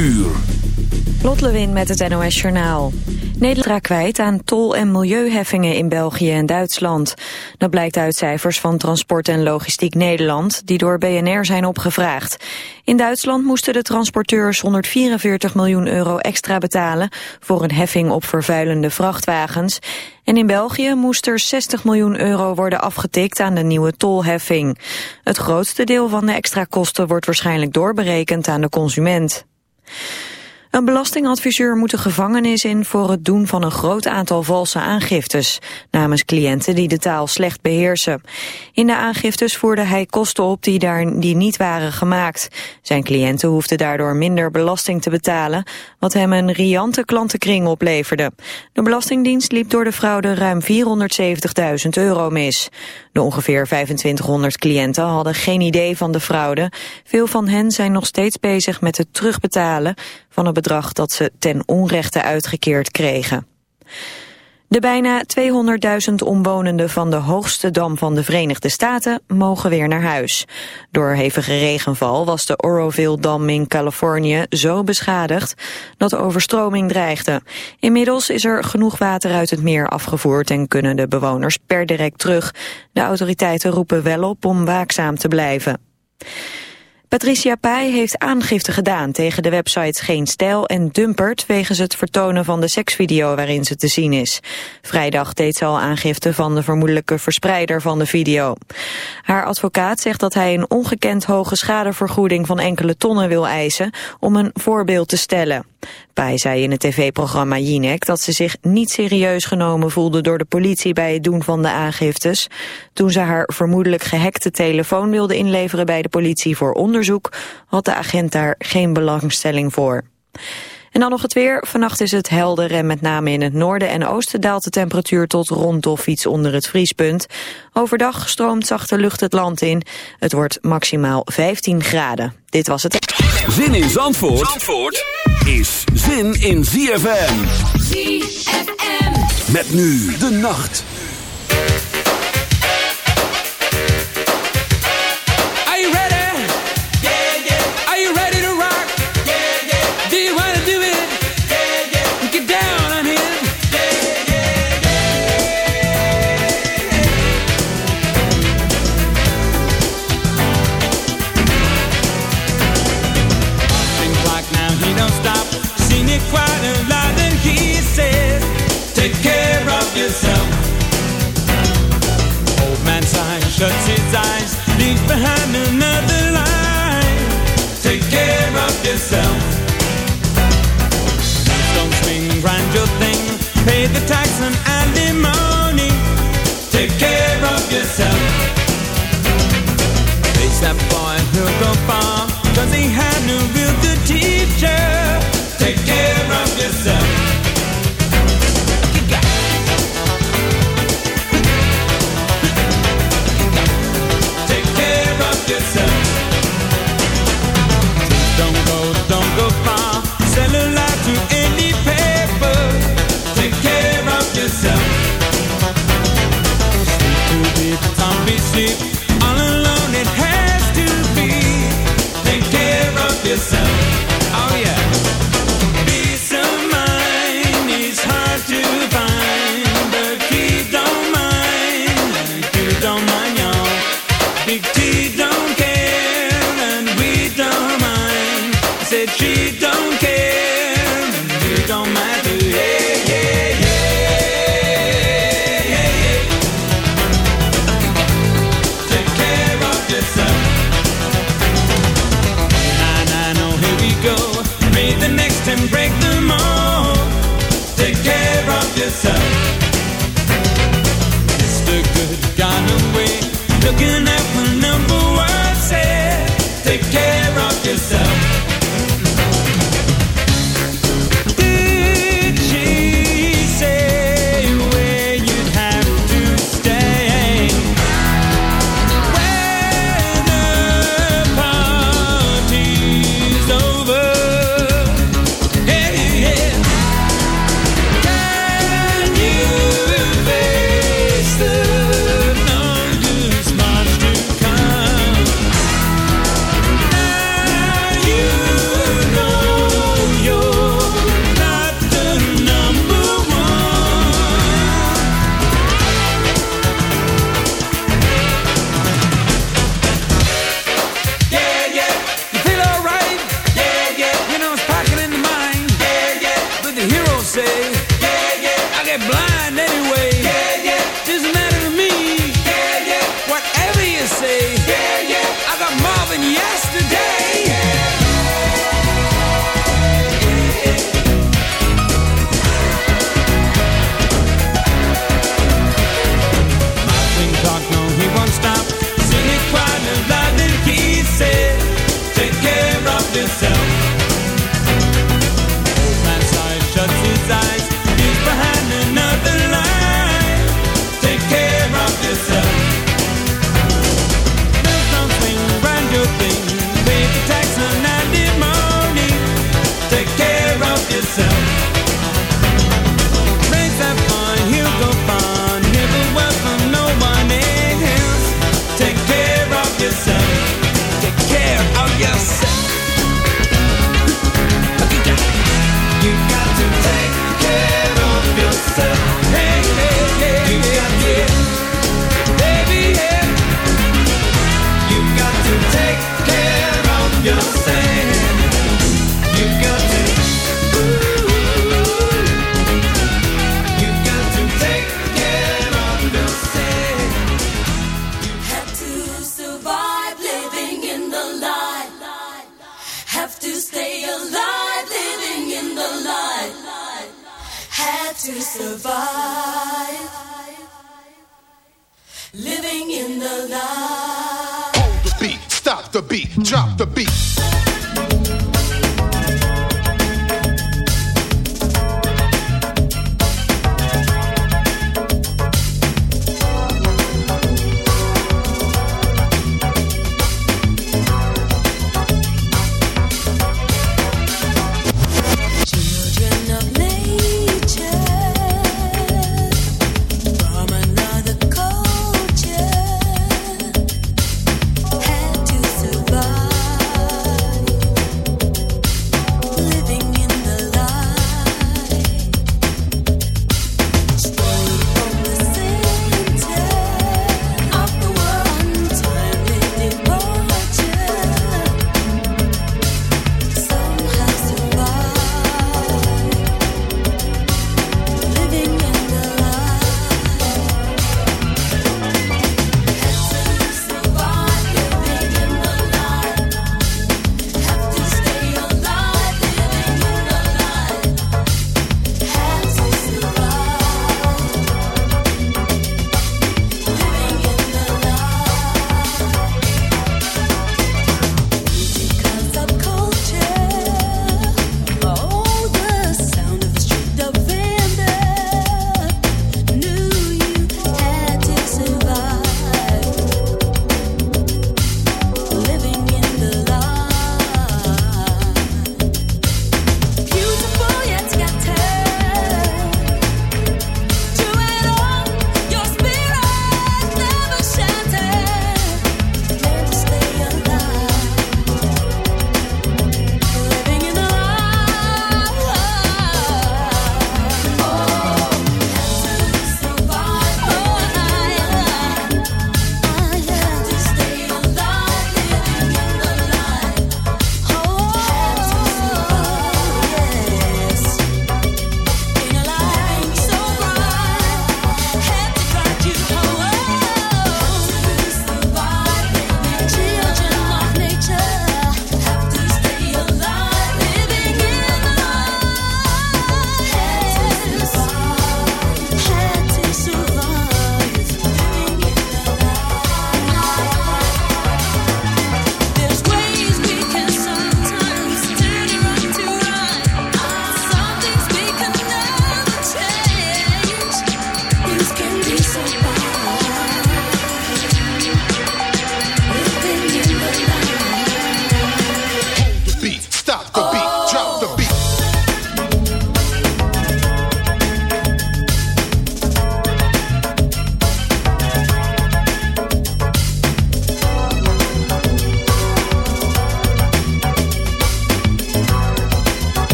uur. Lot Lewin met het NOS Journaal. Nederland kwijt aan tol- en milieuheffingen in België en Duitsland. Dat blijkt uit cijfers van Transport en Logistiek Nederland... die door BNR zijn opgevraagd. In Duitsland moesten de transporteurs 144 miljoen euro extra betalen... voor een heffing op vervuilende vrachtwagens. En in België moest er 60 miljoen euro worden afgetikt aan de nieuwe tolheffing. Het grootste deel van de extra kosten wordt waarschijnlijk doorberekend aan de consument. Een belastingadviseur moet de gevangenis in voor het doen van een groot aantal valse aangiftes namens cliënten die de taal slecht beheersen. In de aangiftes voerde hij kosten op die, daar, die niet waren gemaakt. Zijn cliënten hoefden daardoor minder belasting te betalen, wat hem een riante klantenkring opleverde. De Belastingdienst liep door de fraude ruim 470.000 euro mis. De ongeveer 2500 cliënten hadden geen idee van de fraude. Veel van hen zijn nog steeds bezig met het terugbetalen van het bedrag dat ze ten onrechte uitgekeerd kregen. De bijna 200.000 omwonenden van de hoogste dam van de Verenigde Staten mogen weer naar huis. Door hevige regenval was de Oroville-dam in Californië zo beschadigd dat overstroming dreigde. Inmiddels is er genoeg water uit het meer afgevoerd en kunnen de bewoners per direct terug. De autoriteiten roepen wel op om waakzaam te blijven. Patricia Pai heeft aangifte gedaan tegen de websites Geen Stijl en Dumpert wegens het vertonen van de seksvideo waarin ze te zien is. Vrijdag deed ze al aangifte van de vermoedelijke verspreider van de video. Haar advocaat zegt dat hij een ongekend hoge schadevergoeding van enkele tonnen wil eisen om een voorbeeld te stellen. Pai zei in het tv-programma Jinek dat ze zich niet serieus genomen voelde door de politie bij het doen van de aangiftes. Toen ze haar vermoedelijk gehackte telefoon wilde inleveren bij de politie voor onderzoek, had de agent daar geen belangstelling voor. En dan nog het weer. Vannacht is het helder en met name in het noorden en oosten daalt de temperatuur tot rond of iets onder het vriespunt. Overdag stroomt zachte lucht het land in. Het wordt maximaal 15 graden. Dit was het. Zin in Zandvoort, Zandvoort is zin in ZFM. ZFM. Met nu de nacht. Sleep. All alone it has to be. Take care of yourself.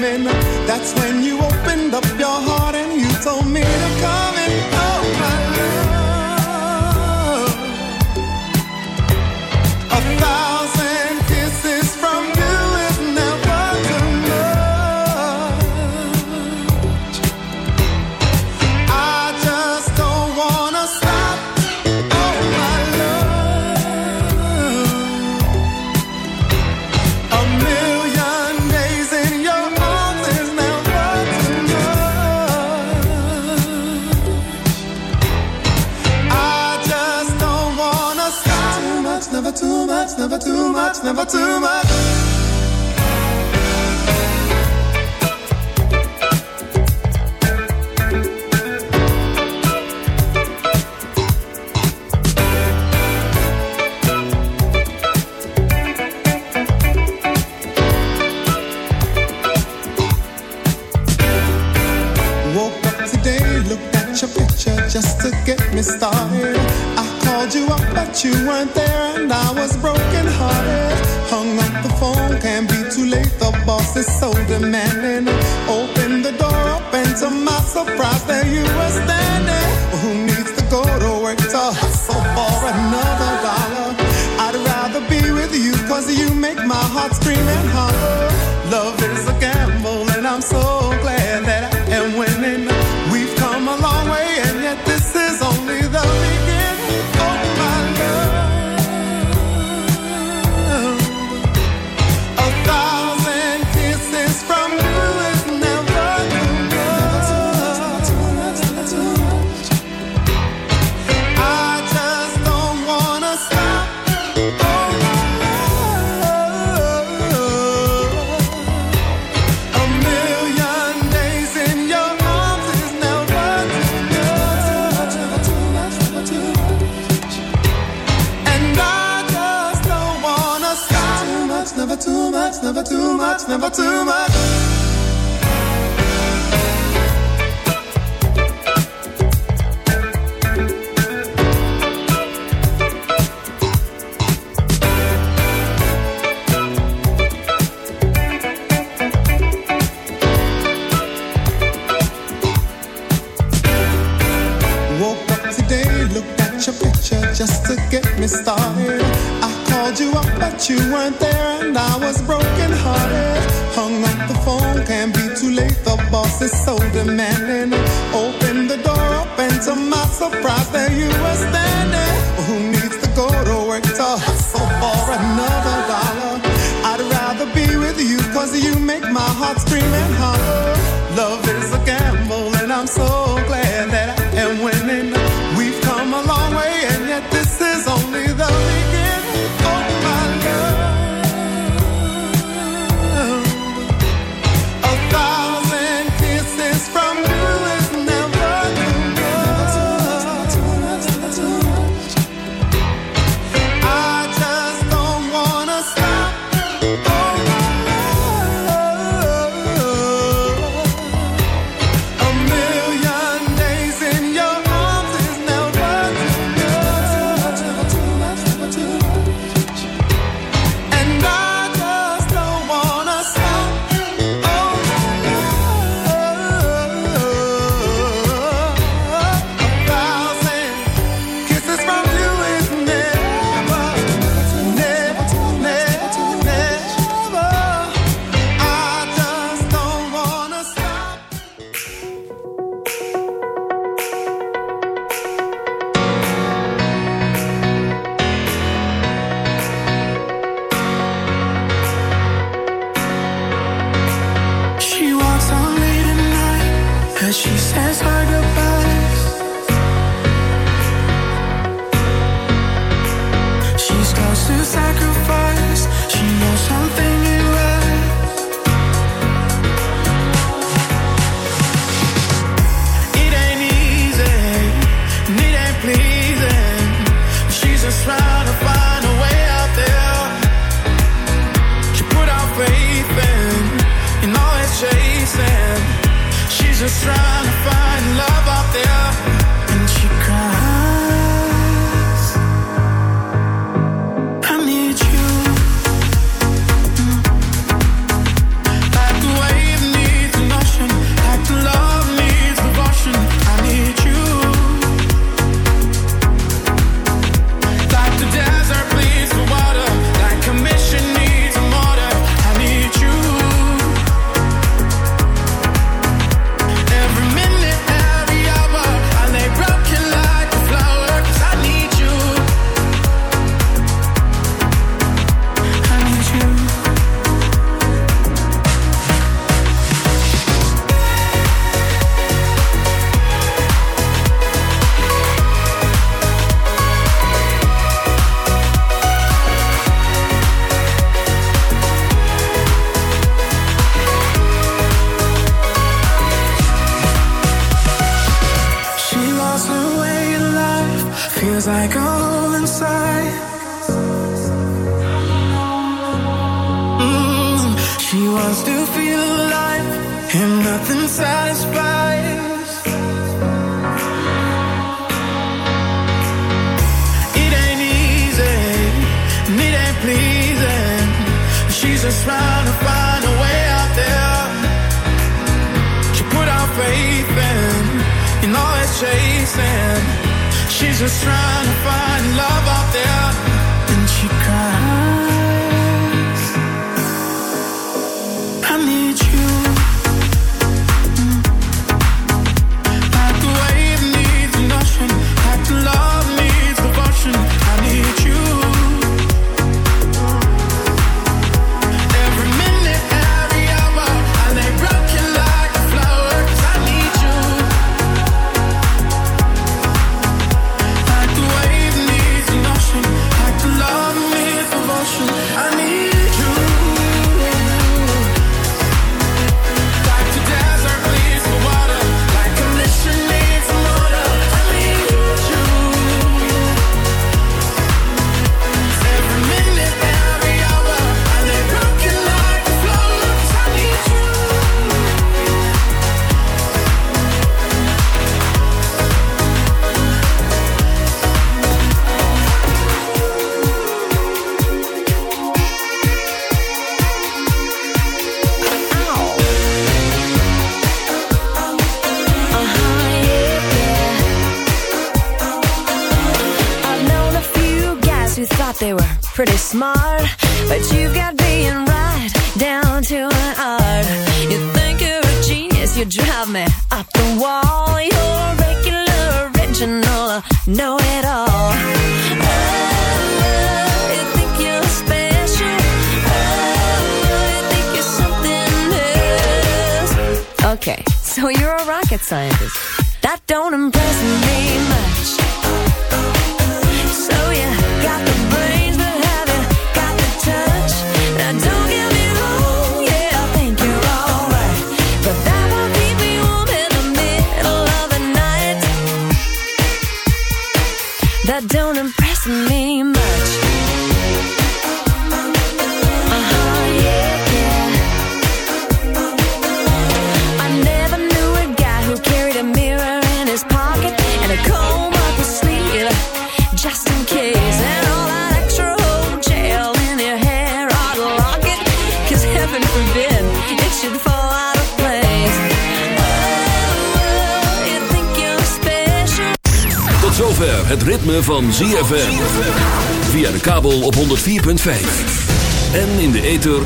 That's when you surprise, Bye.